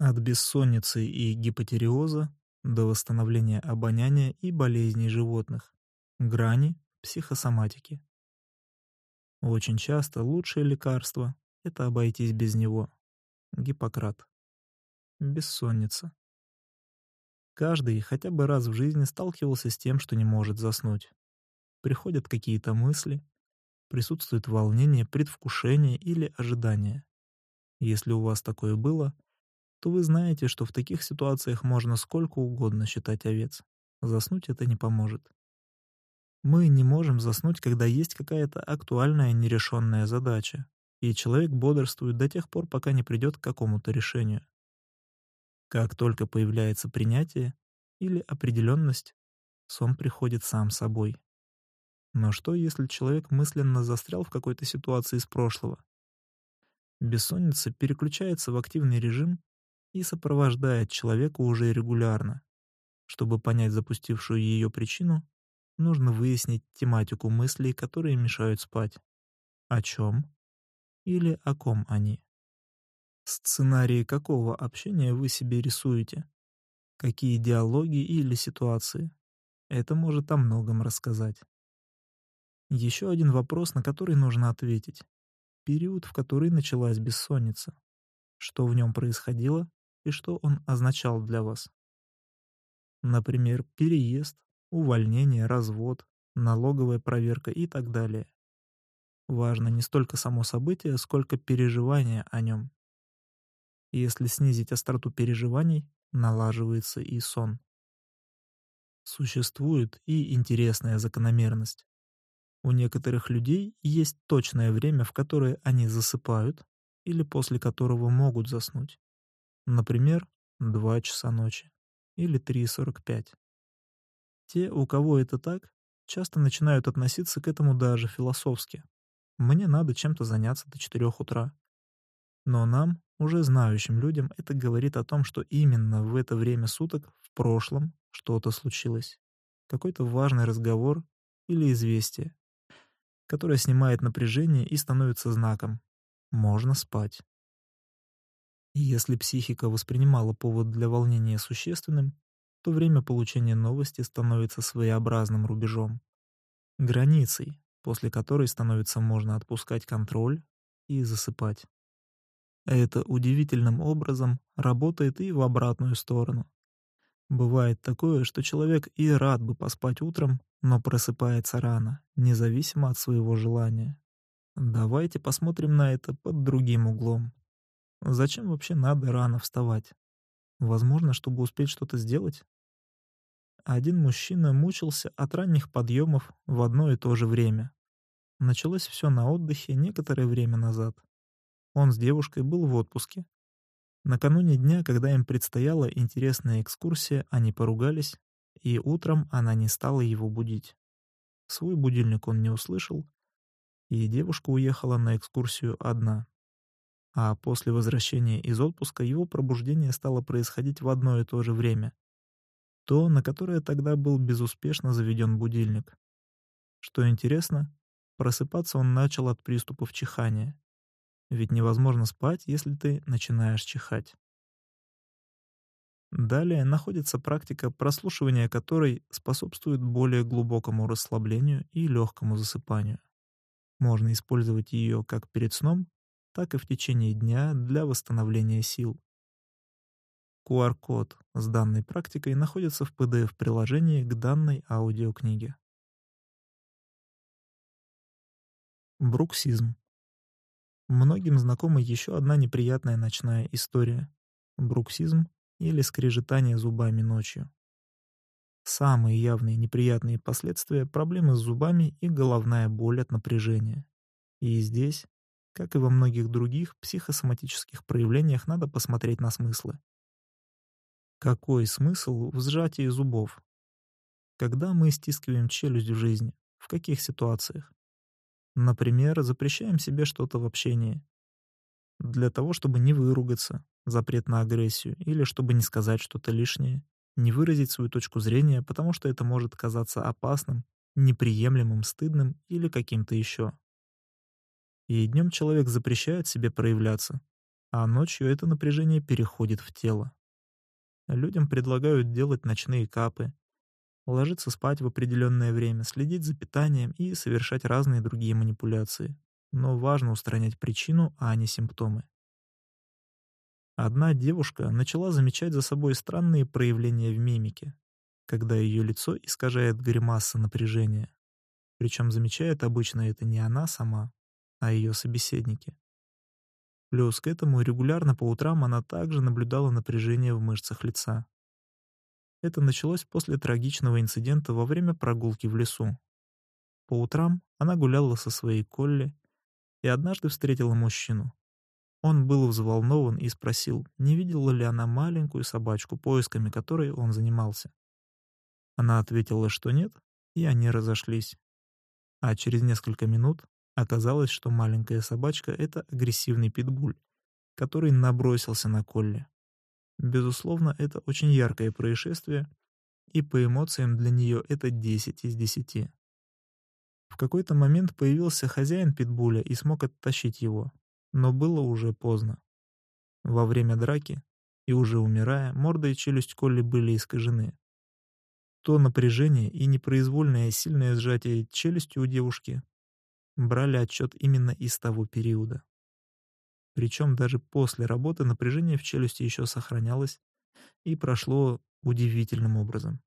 От бессонницы и гипотериоза до восстановления обоняния и болезней животных. Грани психосоматики. Очень часто лучшее лекарство — это обойтись без него. Гиппократ. Бессонница. Каждый хотя бы раз в жизни сталкивался с тем, что не может заснуть. Приходят какие-то мысли, присутствует волнение, предвкушение или ожидание. Если у вас такое было, то вы знаете, что в таких ситуациях можно сколько угодно считать овец. Заснуть это не поможет. Мы не можем заснуть, когда есть какая-то актуальная нерешенная задача, и человек бодрствует до тех пор, пока не придет к какому-то решению. Как только появляется принятие или определенность, сон приходит сам собой. Но что, если человек мысленно застрял в какой-то ситуации из прошлого? Бессонница переключается в активный режим и сопровождает человека уже регулярно. Чтобы понять запустившую ее причину, нужно выяснить тематику мыслей, которые мешают спать. О чем? Или о ком они? Сценарии какого общения вы себе рисуете? Какие диалоги или ситуации? Это может о многом рассказать. Еще один вопрос, на который нужно ответить. Период, в который началась бессонница. Что в нем происходило и что он означал для вас. Например, переезд, увольнение, развод, налоговая проверка и так далее. Важно не столько само событие, сколько переживание о нем. Если снизить остроту переживаний, налаживается и сон. Существует и интересная закономерность. У некоторых людей есть точное время, в которое они засыпают или после которого могут заснуть. Например, 2 часа ночи или 3.45. Те, у кого это так, часто начинают относиться к этому даже философски. Мне надо чем-то заняться до 4 утра. Но нам, уже знающим людям, это говорит о том, что именно в это время суток в прошлом что-то случилось. Какой-то важный разговор или известие, которое снимает напряжение и становится знаком. Можно спать. И если психика воспринимала повод для волнения существенным, то время получения новости становится своеобразным рубежом, границей, после которой становится можно отпускать контроль и засыпать. Это удивительным образом работает и в обратную сторону. Бывает такое, что человек и рад бы поспать утром, но просыпается рано, независимо от своего желания. Давайте посмотрим на это под другим углом. Зачем вообще надо рано вставать? Возможно, чтобы успеть что-то сделать? Один мужчина мучился от ранних подъемов в одно и то же время. Началось все на отдыхе некоторое время назад. Он с девушкой был в отпуске. Накануне дня, когда им предстояла интересная экскурсия, они поругались, и утром она не стала его будить. Свой будильник он не услышал, и девушка уехала на экскурсию одна а после возвращения из отпуска его пробуждение стало происходить в одно и то же время. То, на которое тогда был безуспешно заведен будильник. Что интересно, просыпаться он начал от приступов чихания. Ведь невозможно спать, если ты начинаешь чихать. Далее находится практика, прослушивания которой способствует более глубокому расслаблению и легкому засыпанию. Можно использовать ее как перед сном, так и в течение дня для восстановления сил. QR-код с данной практикой находится в PDF-приложении к данной аудиокниге. Бруксизм. Многим знакома еще одна неприятная ночная история — бруксизм или скрежетание зубами ночью. Самые явные неприятные последствия — проблемы с зубами и головная боль от напряжения. И здесь как и во многих других психосоматических проявлениях, надо посмотреть на смыслы. Какой смысл в сжатии зубов? Когда мы стискиваем челюсть в жизни? В каких ситуациях? Например, запрещаем себе что-то в общении. Для того, чтобы не выругаться, запрет на агрессию, или чтобы не сказать что-то лишнее, не выразить свою точку зрения, потому что это может казаться опасным, неприемлемым, стыдным или каким-то еще. И днем человек запрещает себе проявляться. а ночью это напряжение переходит в тело. Людям предлагают делать ночные капы, ложиться спать в определенное время, следить за питанием и совершать разные другие манипуляции. Но важно устранять причину, а не симптомы. Одна девушка начала замечать за собой странные проявления в мимике, когда ее лицо искажает гримаса напряжения. Причем замечает обычно это не она сама, а ее собеседники. Плюс к этому регулярно по утрам она также наблюдала напряжение в мышцах лица. Это началось после трагичного инцидента во время прогулки в лесу. По утрам она гуляла со своей Колли и однажды встретила мужчину. Он был взволнован и спросил, не видела ли она маленькую собачку, поисками которой он занимался. Она ответила, что нет, и они разошлись. А через несколько минут Оказалось, что маленькая собачка — это агрессивный питбуль, который набросился на Колли. Безусловно, это очень яркое происшествие, и по эмоциям для нее это 10 из 10. В какой-то момент появился хозяин питбуля и смог оттащить его, но было уже поздно. Во время драки, и уже умирая, морда и челюсть Колли были искажены. То напряжение и непроизвольное сильное сжатие челюсти у девушки брали отчет именно из того периода. Причем даже после работы напряжение в челюсти еще сохранялось и прошло удивительным образом.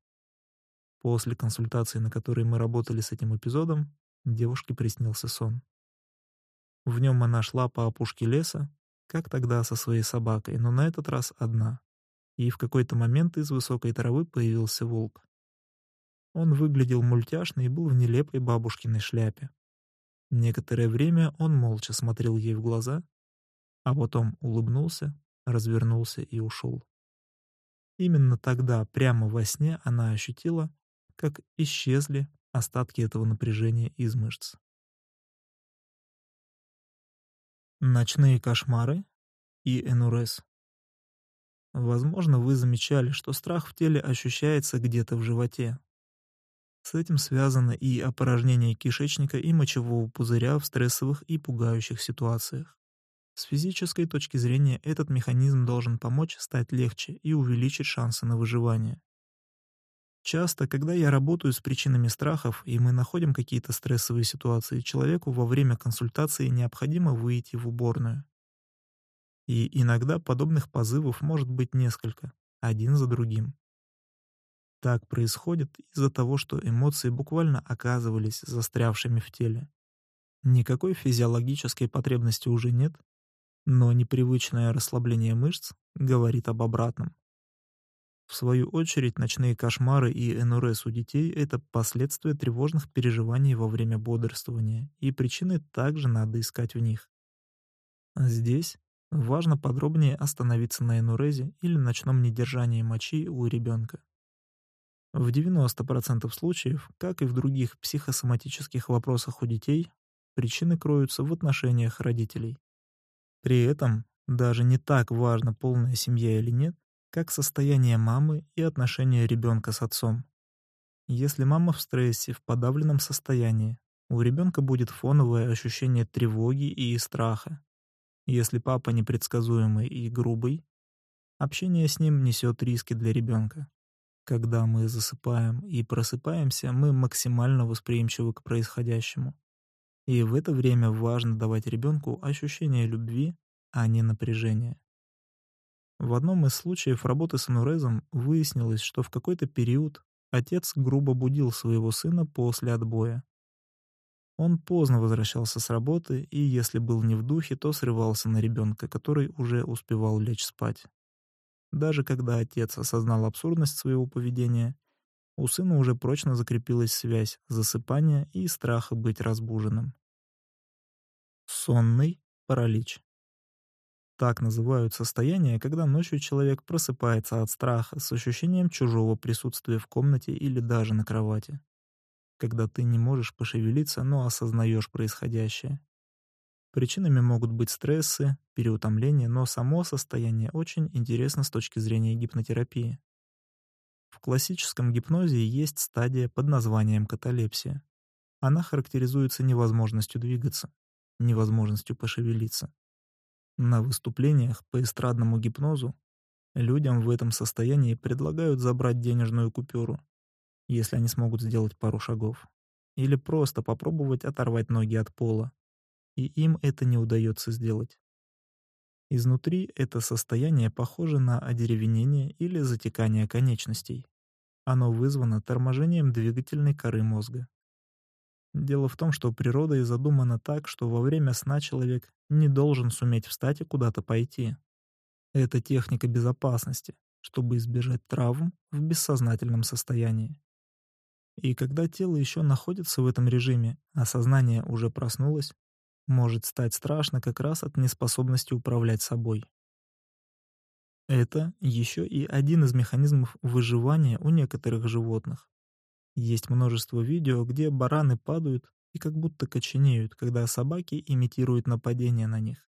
После консультации, на которой мы работали с этим эпизодом, девушке приснился сон. В нем она шла по опушке леса, как тогда со своей собакой, но на этот раз одна. И в какой-то момент из высокой травы появился волк. Он выглядел мультяшно и был в нелепой бабушкиной шляпе. Некоторое время он молча смотрел ей в глаза, а потом улыбнулся, развернулся и ушел. Именно тогда, прямо во сне, она ощутила, как исчезли остатки этого напряжения из мышц. Ночные кошмары и энурез. Возможно, вы замечали, что страх в теле ощущается где-то в животе, с этим связано и опорожнение кишечника и мочевого пузыря в стрессовых и пугающих ситуациях. С физической точки зрения этот механизм должен помочь стать легче и увеличить шансы на выживание. Часто, когда я работаю с причинами страхов, и мы находим какие-то стрессовые ситуации, человеку во время консультации необходимо выйти в уборную. И иногда подобных позывов может быть несколько, один за другим. Так происходит из-за того, что эмоции буквально оказывались застрявшими в теле. Никакой физиологической потребности уже нет, но непривычное расслабление мышц говорит об обратном. В свою очередь, ночные кошмары и НРС у детей — это последствия тревожных переживаний во время бодрствования, и причины также надо искать в них. Здесь важно подробнее остановиться на энурезе или ночном недержании мочи у ребенка. В 90% случаев, как и в других психосоматических вопросах у детей, причины кроются в отношениях родителей. При этом даже не так важно, полная семья или нет, как состояние мамы и отношения ребенка с отцом. Если мама в стрессе, в подавленном состоянии, у ребенка будет фоновое ощущение тревоги и страха. Если папа непредсказуемый и грубый, общение с ним несет риски для ребенка. Когда мы засыпаем и просыпаемся, мы максимально восприимчивы к происходящему. И в это время важно давать ребенку ощущение любви, а не напряжения. В одном из случаев работы с анурезом выяснилось, что в какой-то период отец грубо будил своего сына после отбоя. Он поздно возвращался с работы, и если был не в духе, то срывался на ребенка, который уже успевал лечь спать. Даже когда отец осознал абсурдность своего поведения, у сына уже прочно закрепилась связь засыпания и страха быть разбуженным. Сонный паралич. Так называют состояние, когда ночью человек просыпается от страха с ощущением чужого присутствия в комнате или даже на кровати. Когда ты не можешь пошевелиться, но осознаешь происходящее. Причинами могут быть стрессы, переутомление, но само состояние очень интересно с точки зрения гипнотерапии. В классическом гипнозе есть стадия под названием каталепсия. Она характеризуется невозможностью двигаться, невозможностью пошевелиться. На выступлениях по эстрадному гипнозу людям в этом состоянии предлагают забрать денежную купюру, если они смогут сделать пару шагов, или просто попробовать оторвать ноги от пола, и им это не удается сделать. Изнутри это состояние похоже на одеревенение или затекание конечностей. Оно вызвано торможением двигательной коры мозга. Дело в том, что природа и задумана так, что во время сна человек не должен суметь встать и куда-то пойти. Это техника безопасности, чтобы избежать травм в бессознательном состоянии. И когда тело еще находится в этом режиме, а сознание уже проснулось, может стать страшно как раз от неспособности управлять собой. Это еще и один из механизмов выживания у некоторых животных. Есть множество видео, где бараны падают и как будто коченеют, когда собаки имитируют нападение на них.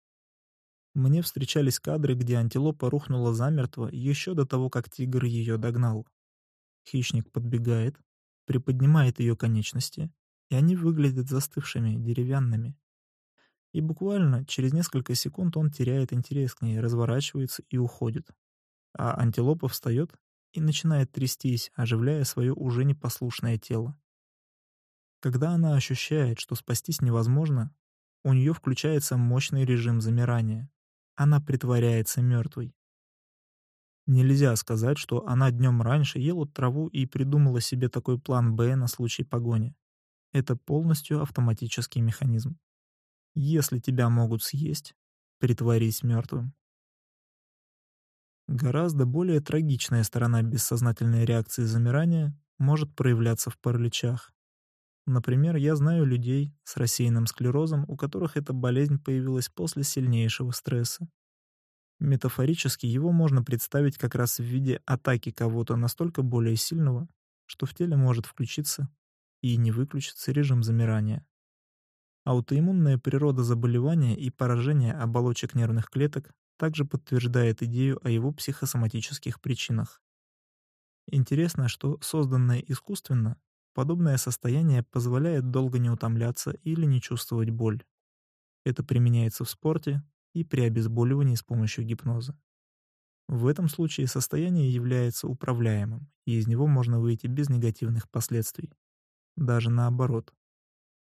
Мне встречались кадры, где антилопа рухнула замертво еще до того, как тигр ее догнал. Хищник подбегает, приподнимает ее конечности, и они выглядят застывшими, деревянными. И буквально через несколько секунд он теряет интерес к ней, разворачивается и уходит. А антилопа встает и начинает трястись, оживляя свое уже непослушное тело. Когда она ощущает, что спастись невозможно, у нее включается мощный режим замирания. Она притворяется мертвой. Нельзя сказать, что она днем раньше ела траву и придумала себе такой план «Б» на случай погони. Это полностью автоматический механизм. Если тебя могут съесть, притворись мертвым. Гораздо более трагичная сторона бессознательной реакции замирания может проявляться в параличах. Например, я знаю людей с рассеянным склерозом, у которых эта болезнь появилась после сильнейшего стресса. Метафорически его можно представить как раз в виде атаки кого-то настолько более сильного, что в теле может включиться и не выключиться режим замирания. Аутоиммунная природа заболевания и поражение оболочек нервных клеток также подтверждает идею о его психосоматических причинах. Интересно, что созданное искусственно, подобное состояние позволяет долго не утомляться или не чувствовать боль. Это применяется в спорте и при обезболивании с помощью гипноза. В этом случае состояние является управляемым, и из него можно выйти без негативных последствий. Даже наоборот,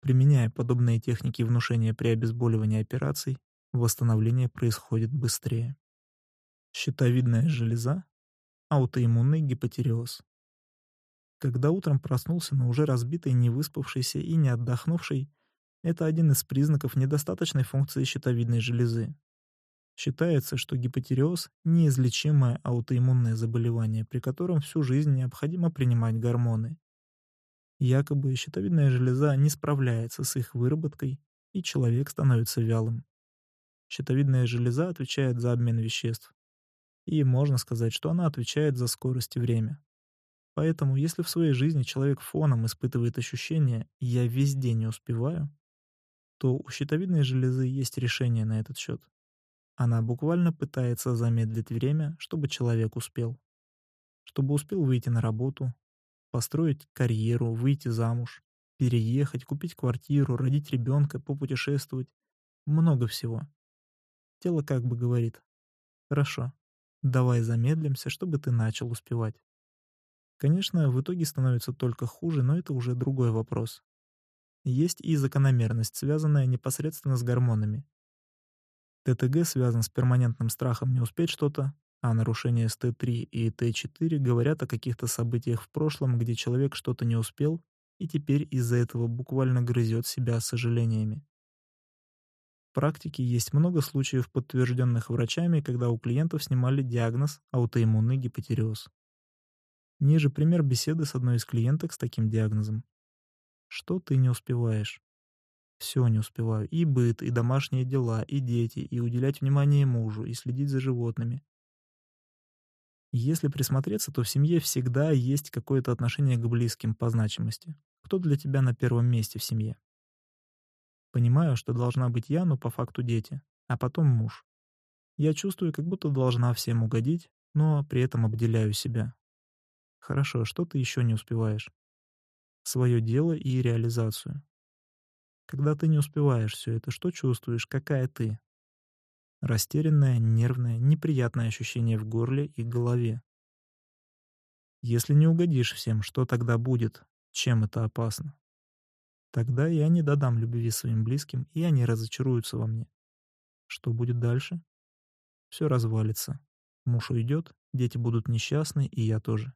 Применяя подобные техники внушения при обезболивании операций, восстановление происходит быстрее. Щитовидная железа, аутоиммунный гипотереоз. Когда утром проснулся, но уже разбитый, не выспавшийся и не отдохнувший, это один из признаков недостаточной функции щитовидной железы. Считается, что гипотереоз — неизлечимое аутоиммунное заболевание, при котором всю жизнь необходимо принимать гормоны. Якобы щитовидная железа не справляется с их выработкой, и человек становится вялым. Щитовидная железа отвечает за обмен веществ. И можно сказать, что она отвечает за скорость и время. Поэтому, если в своей жизни человек фоном испытывает ощущение «я везде не успеваю», то у щитовидной железы есть решение на этот счет. Она буквально пытается замедлить время, чтобы человек успел. Чтобы успел выйти на работу, построить карьеру, выйти замуж, переехать, купить квартиру, родить ребенка, попутешествовать. Много всего. Тело как бы говорит, хорошо, давай замедлимся, чтобы ты начал успевать. Конечно, в итоге становится только хуже, но это уже другой вопрос. Есть и закономерность, связанная непосредственно с гормонами. ТТГ связан с перманентным страхом не успеть что-то, а нарушения с Т3 и Т4 говорят о каких-то событиях в прошлом, где человек что-то не успел и теперь из-за этого буквально грызет себя сожалениями. В практике есть много случаев, подтвержденных врачами, когда у клиентов снимали диагноз аутоиммунный гипотереоз. Ниже пример беседы с одной из клиенток с таким диагнозом. Что ты не успеваешь? Все не успеваю. И быт, и домашние дела, и дети, и уделять внимание мужу, и следить за животными. Если присмотреться, то в семье всегда есть какое-то отношение к близким по значимости. Кто для тебя на первом месте в семье? Понимаю, что должна быть я, но по факту дети, а потом муж. Я чувствую, как будто должна всем угодить, но при этом обделяю себя. Хорошо, что ты еще не успеваешь? Свое дело и реализацию. Когда ты не успеваешь все это, что чувствуешь, какая ты? Растерянное, нервное, неприятное ощущение в горле и голове. Если не угодишь всем, что тогда будет? Чем это опасно? Тогда я не додам любви своим близким, и они разочаруются во мне. Что будет дальше? Все развалится. Муж уйдет, дети будут несчастны, и я тоже.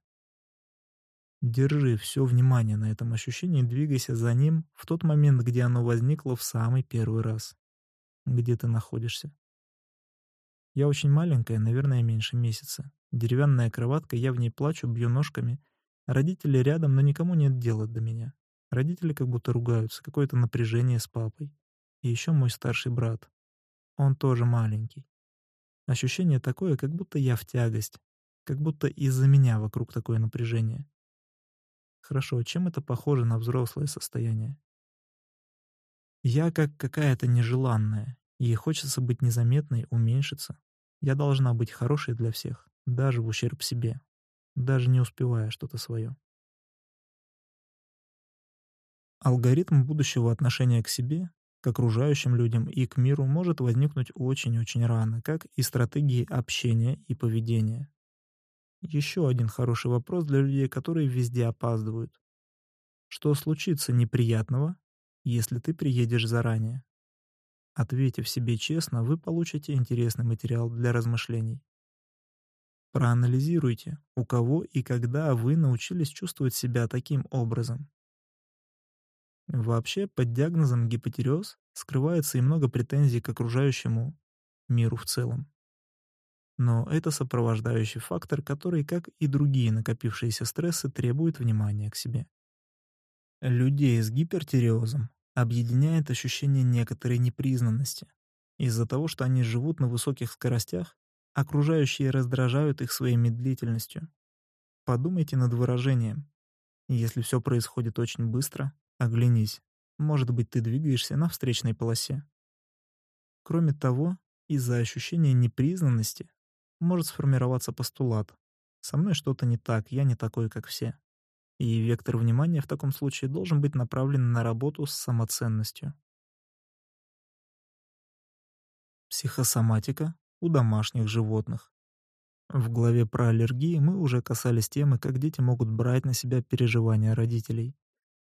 Держи все внимание на этом ощущении двигайся за ним в тот момент, где оно возникло в самый первый раз. Где ты находишься? Я очень маленькая, наверное, меньше месяца. Деревянная кроватка, я в ней плачу, бью ножками. Родители рядом, но никому нет дела до меня. Родители как будто ругаются, какое-то напряжение с папой. И еще мой старший брат. Он тоже маленький. Ощущение такое, как будто я в тягость, как будто из-за меня вокруг такое напряжение. Хорошо, чем это похоже на взрослое состояние? Я как какая-то нежеланная, и хочется быть незаметной, уменьшиться. Я должна быть хорошей для всех, даже в ущерб себе, даже не успевая что-то свое. Алгоритм будущего отношения к себе, к окружающим людям и к миру может возникнуть очень-очень рано, как и стратегии общения и поведения. Еще один хороший вопрос для людей, которые везде опаздывают. Что случится неприятного, если ты приедешь заранее? Ответив себе честно, вы получите интересный материал для размышлений. Проанализируйте, у кого и когда вы научились чувствовать себя таким образом. Вообще, под диагнозом гипотереоз скрывается и много претензий к окружающему миру в целом. Но это сопровождающий фактор, который, как и другие накопившиеся стрессы, требует внимания к себе. Людей с гипертиреозом объединяет ощущение некоторой непризнанности. Из-за того, что они живут на высоких скоростях, окружающие раздражают их своей медлительностью. Подумайте над выражением. Если все происходит очень быстро, Оглянись. Может быть, ты двигаешься на встречной полосе. Кроме того, из-за ощущения непризнанности может сформироваться постулат. Со мной что-то не так, я не такой, как все. И вектор внимания в таком случае должен быть направлен на работу с самоценностью. Психосоматика у домашних животных. В главе про аллергии мы уже касались темы, как дети могут брать на себя переживания родителей.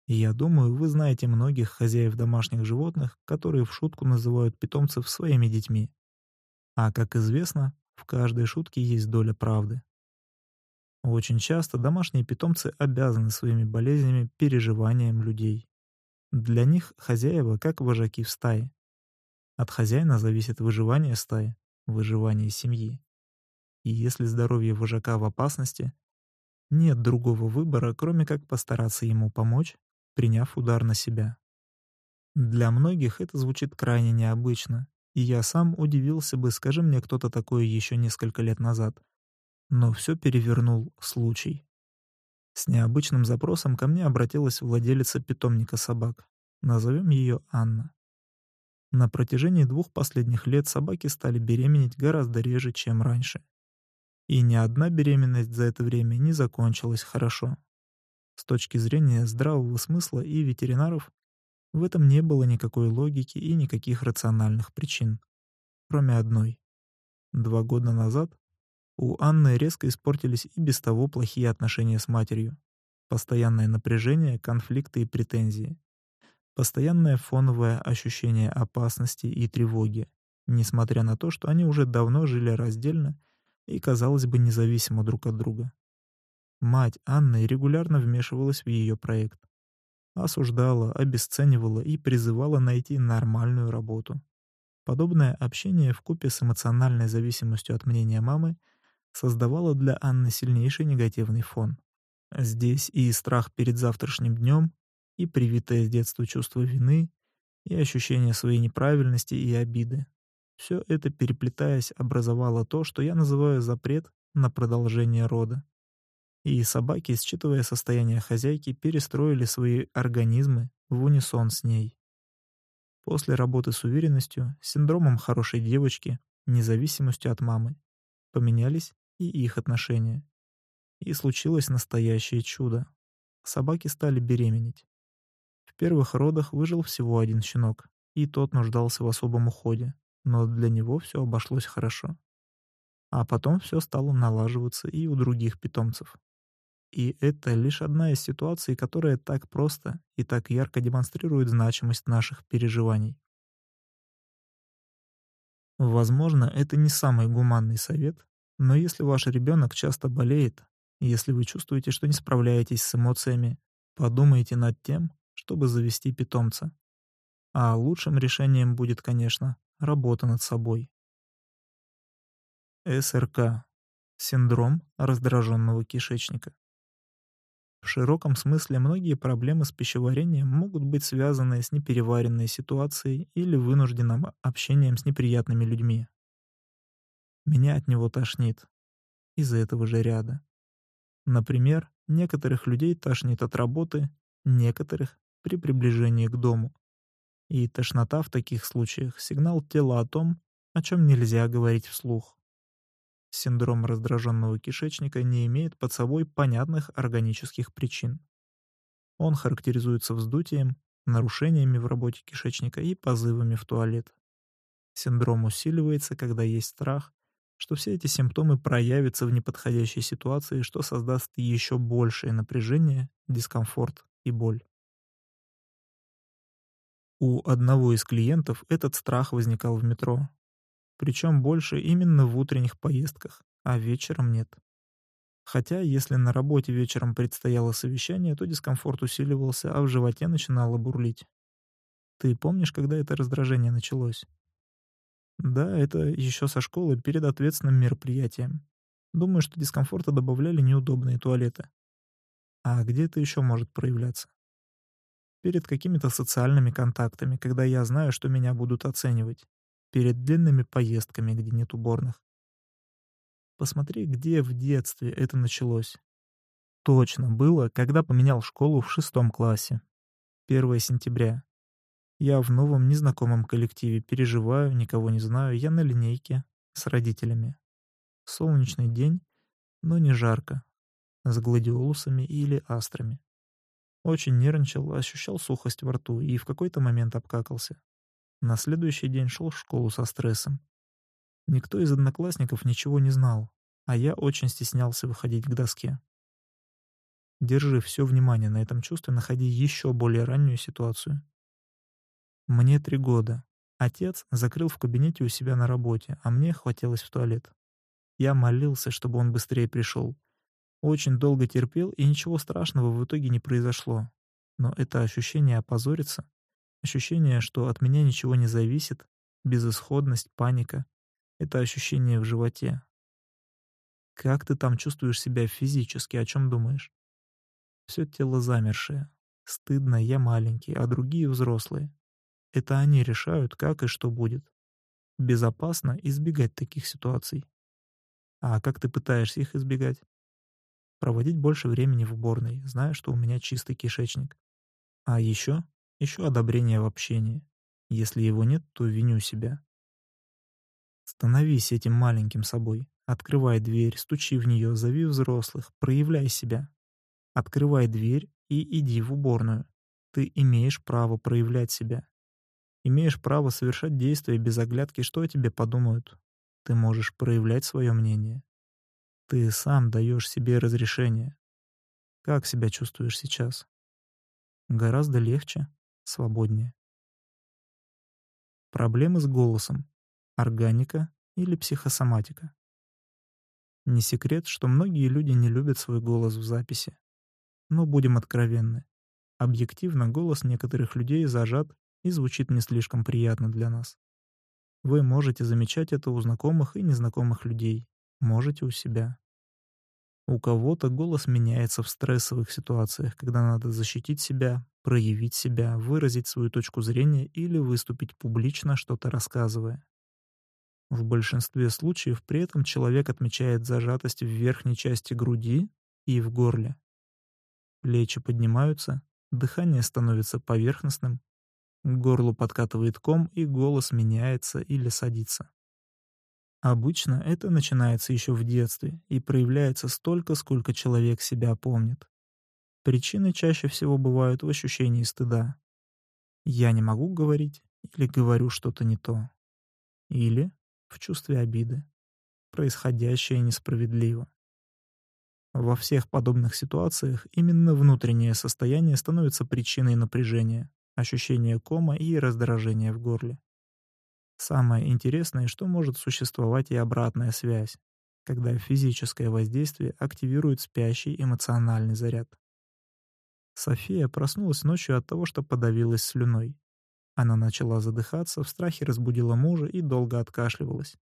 Я думаю, вы знаете многих хозяев домашних животных, которые в шутку называют питомцев своими детьми. А, как известно, в каждой шутке есть доля правды. Очень часто домашние питомцы обязаны своими болезнями переживаниям людей. Для них хозяева как вожаки в стае. От хозяина зависит выживание стаи, выживание семьи. И если здоровье вожака в опасности, нет другого выбора, кроме как постараться ему помочь приняв удар на себя. Для многих это звучит крайне необычно, и я сам удивился бы, скажи мне кто-то такое еще несколько лет назад. Но все перевернул случай. С необычным запросом ко мне обратилась владелица питомника собак. Назовем ее Анна. На протяжении двух последних лет собаки стали беременеть гораздо реже, чем раньше. И ни одна беременность за это время не закончилась хорошо. С точки зрения здравого смысла и ветеринаров, в этом не было никакой логики и никаких рациональных причин. Кроме одной. Два года назад у Анны резко испортились и без того плохие отношения с матерью. Постоянное напряжение, конфликты и претензии. Постоянное фоновое ощущение опасности и тревоги, несмотря на то, что они уже давно жили раздельно и, казалось бы, независимо друг от друга. Мать Анны регулярно вмешивалась в ее проект. Осуждала, обесценивала и призывала найти нормальную работу. Подобное общение в купе с эмоциональной зависимостью от мнения мамы создавало для Анны сильнейший негативный фон. Здесь и страх перед завтрашним днем, и привитое с детства чувство вины, и ощущение своей неправильности и обиды. Все это, переплетаясь, образовало то, что я называю запрет на продолжение рода и собаки, считывая состояние хозяйки, перестроили свои организмы в унисон с ней. После работы с уверенностью, синдромом хорошей девочки, независимостью от мамы, поменялись и их отношения. И случилось настоящее чудо. Собаки стали беременеть. В первых родах выжил всего один щенок, и тот нуждался в особом уходе, но для него все обошлось хорошо. А потом все стало налаживаться и у других питомцев. И это лишь одна из ситуаций, которая так просто и так ярко демонстрирует значимость наших переживаний. Возможно, это не самый гуманный совет, но если ваш ребенок часто болеет, если вы чувствуете, что не справляетесь с эмоциями, подумайте над тем, чтобы завести питомца. А лучшим решением будет, конечно, работа над собой. СРК. Синдром раздраженного кишечника. В широком смысле многие проблемы с пищеварением могут быть связаны с непереваренной ситуацией или вынужденным общением с неприятными людьми. Меня от него тошнит. Из-за этого же ряда. Например, некоторых людей тошнит от работы, некоторых — при приближении к дому. И тошнота в таких случаях — сигнал тела о том, о чем нельзя говорить вслух. Синдром раздраженного кишечника не имеет под собой понятных органических причин. Он характеризуется вздутием, нарушениями в работе кишечника и позывами в туалет. Синдром усиливается, когда есть страх, что все эти симптомы проявятся в неподходящей ситуации, что создаст еще большее напряжение, дискомфорт и боль. У одного из клиентов этот страх возникал в метро, причем больше именно в утренних поездках, а вечером нет. Хотя, если на работе вечером предстояло совещание, то дискомфорт усиливался, а в животе начинало бурлить. Ты помнишь, когда это раздражение началось? Да, это еще со школы перед ответственным мероприятием. Думаю, что дискомфорта добавляли неудобные туалеты. А где это еще может проявляться? Перед какими-то социальными контактами, когда я знаю, что меня будут оценивать перед длинными поездками, где нет уборных. Посмотри, где в детстве это началось. Точно было, когда поменял школу в шестом классе. 1 сентября. Я в новом незнакомом коллективе переживаю, никого не знаю, я на линейке с родителями. Солнечный день, но не жарко, с гладиолусами или астрами. Очень нервничал, ощущал сухость во рту и в какой-то момент обкакался. На следующий день шел в школу со стрессом. Никто из одноклассников ничего не знал, а я очень стеснялся выходить к доске. Держи все внимание на этом чувстве, находи еще более раннюю ситуацию. Мне три года. Отец закрыл в кабинете у себя на работе, а мне хотелось в туалет. Я молился, чтобы он быстрее пришел. Очень долго терпел, и ничего страшного в итоге не произошло. Но это ощущение опозориться Ощущение, что от меня ничего не зависит, безысходность, паника — это ощущение в животе. Как ты там чувствуешь себя физически, о чем думаешь? Все тело замершее. Стыдно, я маленький, а другие взрослые. Это они решают, как и что будет. Безопасно избегать таких ситуаций. А как ты пытаешься их избегать? Проводить больше времени в уборной, зная, что у меня чистый кишечник. А еще еще одобрение в общении. Если его нет, то виню себя. Становись этим маленьким собой. Открывай дверь, стучи в нее, зови взрослых, проявляй себя. Открывай дверь и иди в уборную. Ты имеешь право проявлять себя. Имеешь право совершать действия без оглядки, что о тебе подумают. Ты можешь проявлять свое мнение. Ты сам даешь себе разрешение. Как себя чувствуешь сейчас? Гораздо легче, свободнее. Проблемы с голосом. Органика или психосоматика. Не секрет, что многие люди не любят свой голос в записи. Но будем откровенны. Объективно голос некоторых людей зажат и звучит не слишком приятно для нас. Вы можете замечать это у знакомых и незнакомых людей, можете у себя. У кого-то голос меняется в стрессовых ситуациях, когда надо защитить себя, проявить себя, выразить свою точку зрения или выступить публично, что-то рассказывая. В большинстве случаев при этом человек отмечает зажатость в верхней части груди и в горле. Плечи поднимаются, дыхание становится поверхностным, к горлу подкатывает ком и голос меняется или садится. Обычно это начинается еще в детстве и проявляется столько, сколько человек себя помнит. Причины чаще всего бывают в ощущении стыда. Я не могу говорить или говорю что-то не то. или в чувстве обиды. Происходящее несправедливо. Во всех подобных ситуациях именно внутреннее состояние становится причиной напряжения, ощущения кома и раздражения в горле. Самое интересное, что может существовать и обратная связь, когда физическое воздействие активирует спящий эмоциональный заряд. София проснулась ночью от того, что подавилась слюной. Она начала задыхаться, в страхе разбудила мужа и долго откашливалась.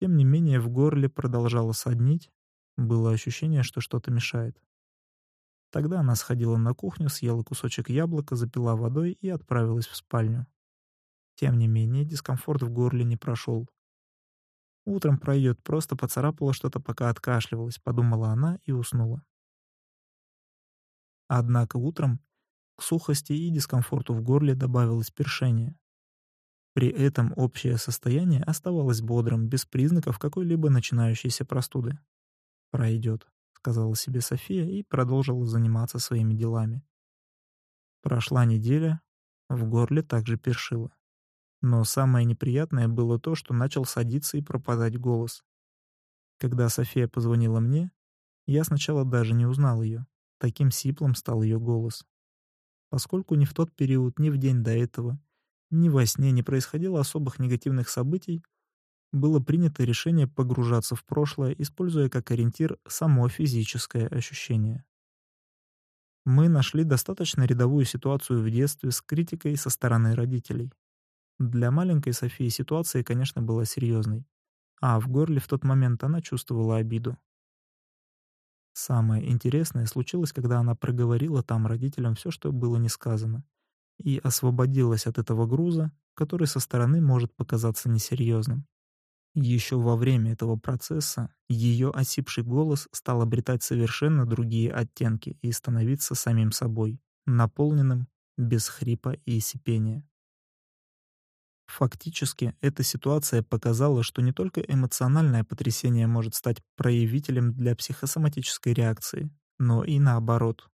Тем не менее, в горле продолжало соднить, было ощущение, что что-то мешает. Тогда она сходила на кухню, съела кусочек яблока, запила водой и отправилась в спальню. Тем не менее, дискомфорт в горле не прошел. Утром пройдет, просто поцарапала что-то, пока откашливалась, подумала она и уснула. Однако утром к сухости и дискомфорту в горле добавилось першение. При этом общее состояние оставалось бодрым, без признаков какой-либо начинающейся простуды. «Пройдет», — сказала себе София и продолжила заниматься своими делами. Прошла неделя, в горле также першило. Но самое неприятное было то, что начал садиться и пропадать голос. Когда София позвонила мне, я сначала даже не узнал ее. Таким сиплым стал ее голос. Поскольку ни в тот период, ни в день до этого, ни во сне не происходило особых негативных событий, было принято решение погружаться в прошлое, используя как ориентир само физическое ощущение. Мы нашли достаточно рядовую ситуацию в детстве с критикой со стороны родителей. Для маленькой Софии ситуация, конечно, была серьезной, а в горле в тот момент она чувствовала обиду. Самое интересное случилось, когда она проговорила там родителям все, что было не сказано, и освободилась от этого груза, который со стороны может показаться несерьезным. Еще во время этого процесса ее осипший голос стал обретать совершенно другие оттенки и становиться самим собой, наполненным, без хрипа и сипения. Фактически, эта ситуация показала, что не только эмоциональное потрясение может стать проявителем для психосоматической реакции, но и наоборот.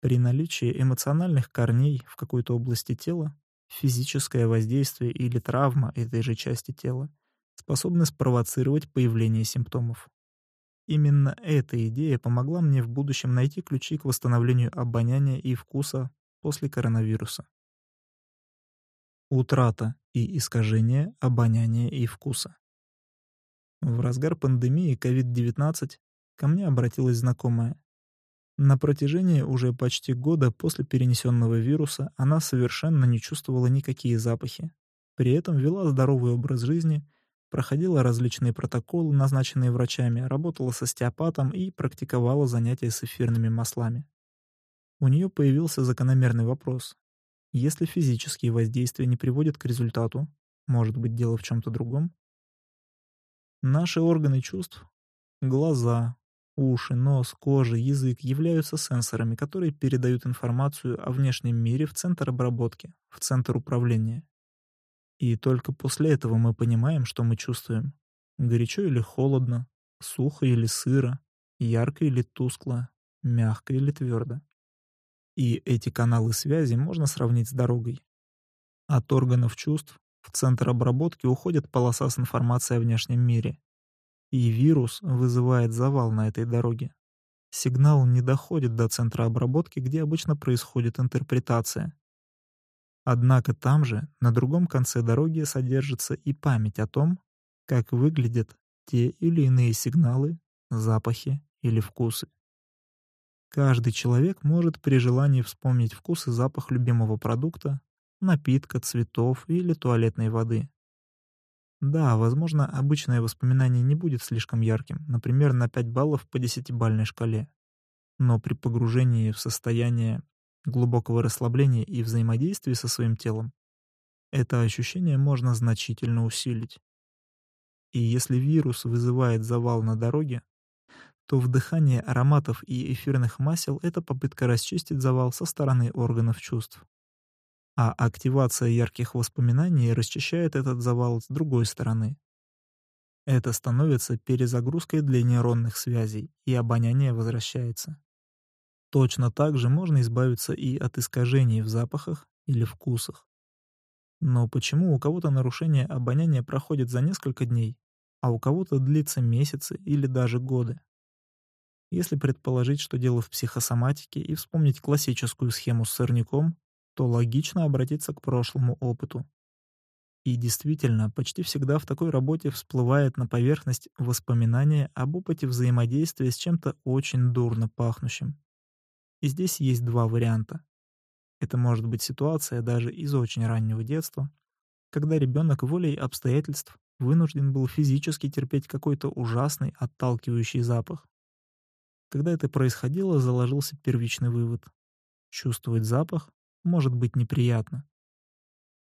При наличии эмоциональных корней в какой-то области тела, физическое воздействие или травма этой же части тела способны спровоцировать появление симптомов. Именно эта идея помогла мне в будущем найти ключи к восстановлению обоняния и вкуса после коронавируса. Утрата и искажение обоняния и вкуса. В разгар пандемии COVID-19 ко мне обратилась знакомая. На протяжении уже почти года после перенесенного вируса она совершенно не чувствовала никакие запахи. При этом вела здоровый образ жизни, проходила различные протоколы, назначенные врачами, работала с остеопатом и практиковала занятия с эфирными маслами. У нее появился закономерный вопрос. Если физические воздействия не приводят к результату, может быть дело в чем-то другом? Наши органы чувств — глаза, уши, нос, кожа, язык — являются сенсорами, которые передают информацию о внешнем мире в центр обработки, в центр управления. И только после этого мы понимаем, что мы чувствуем. Горячо или холодно, сухо или сыро, ярко или тускло, мягко или твердо. И эти каналы связи можно сравнить с дорогой. От органов чувств в центр обработки уходит полоса с информацией о внешнем мире. И вирус вызывает завал на этой дороге. Сигнал не доходит до центра обработки, где обычно происходит интерпретация. Однако там же, на другом конце дороги, содержится и память о том, как выглядят те или иные сигналы, запахи или вкусы. Каждый человек может при желании вспомнить вкус и запах любимого продукта, напитка, цветов или туалетной воды. Да, возможно, обычное воспоминание не будет слишком ярким, например, на 5 баллов по десятибалльной шкале. Но при погружении в состояние глубокого расслабления и взаимодействия со своим телом это ощущение можно значительно усилить. И если вирус вызывает завал на дороге, то вдыхание ароматов и эфирных масел — это попытка расчистить завал со стороны органов чувств. А активация ярких воспоминаний расчищает этот завал с другой стороны. Это становится перезагрузкой для нейронных связей, и обоняние возвращается. Точно так же можно избавиться и от искажений в запахах или вкусах. Но почему у кого-то нарушение обоняния проходит за несколько дней, а у кого-то длится месяцы или даже годы? Если предположить, что дело в психосоматике и вспомнить классическую схему с сорняком, то логично обратиться к прошлому опыту. И действительно, почти всегда в такой работе всплывает на поверхность воспоминание об опыте взаимодействия с чем-то очень дурно пахнущим. И здесь есть два варианта. Это может быть ситуация даже из очень раннего детства, когда ребенок волей обстоятельств вынужден был физически терпеть какой-то ужасный отталкивающий запах. Когда это происходило, заложился первичный вывод. Чувствовать запах может быть неприятно.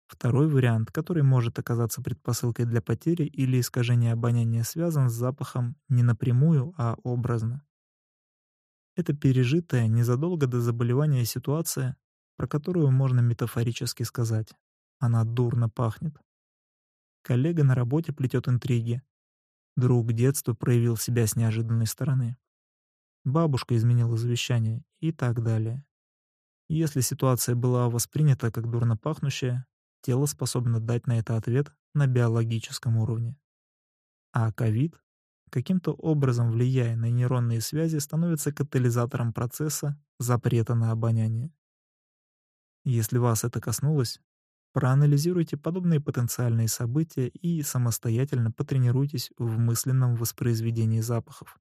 Второй вариант, который может оказаться предпосылкой для потери или искажения обоняния, связан с запахом не напрямую, а образно. Это пережитая незадолго до заболевания ситуация, про которую можно метафорически сказать. Она дурно пахнет. Коллега на работе плетет интриги. Друг детства проявил себя с неожиданной стороны. Бабушка изменила завещание и так далее. Если ситуация была воспринята как дурно пахнущая, тело способно дать на это ответ на биологическом уровне. А ковид, каким-то образом влияя на нейронные связи, становится катализатором процесса запрета на обоняние. Если вас это коснулось, проанализируйте подобные потенциальные события и самостоятельно потренируйтесь в мысленном воспроизведении запахов.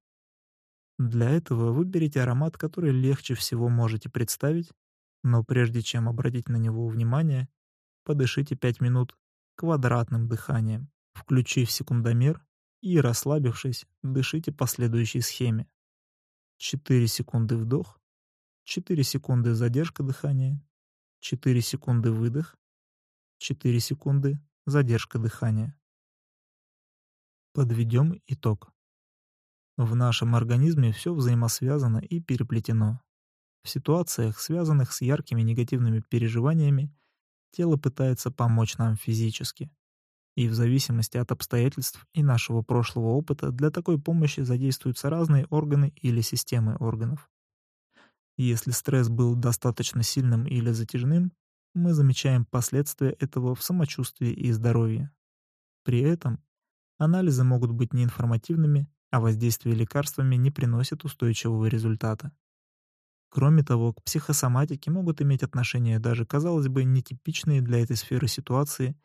Для этого выберите аромат, который легче всего можете представить, но прежде чем обратить на него внимание, подышите 5 минут квадратным дыханием, включив секундомер и, расслабившись, дышите по следующей схеме. 4 секунды вдох, 4 секунды задержка дыхания, 4 секунды выдох, 4 секунды задержка дыхания. Подведем итог. В нашем организме все взаимосвязано и переплетено. В ситуациях, связанных с яркими негативными переживаниями, тело пытается помочь нам физически. И в зависимости от обстоятельств и нашего прошлого опыта для такой помощи задействуются разные органы или системы органов. Если стресс был достаточно сильным или затяжным, мы замечаем последствия этого в самочувствии и здоровье. При этом анализы могут быть неинформативными, а воздействие лекарствами не приносит устойчивого результата. Кроме того, к психосоматике могут иметь отношение даже, казалось бы, нетипичные для этой сферы ситуации,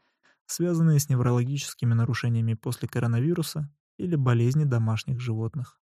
связанные с неврологическими нарушениями после коронавируса или болезни домашних животных.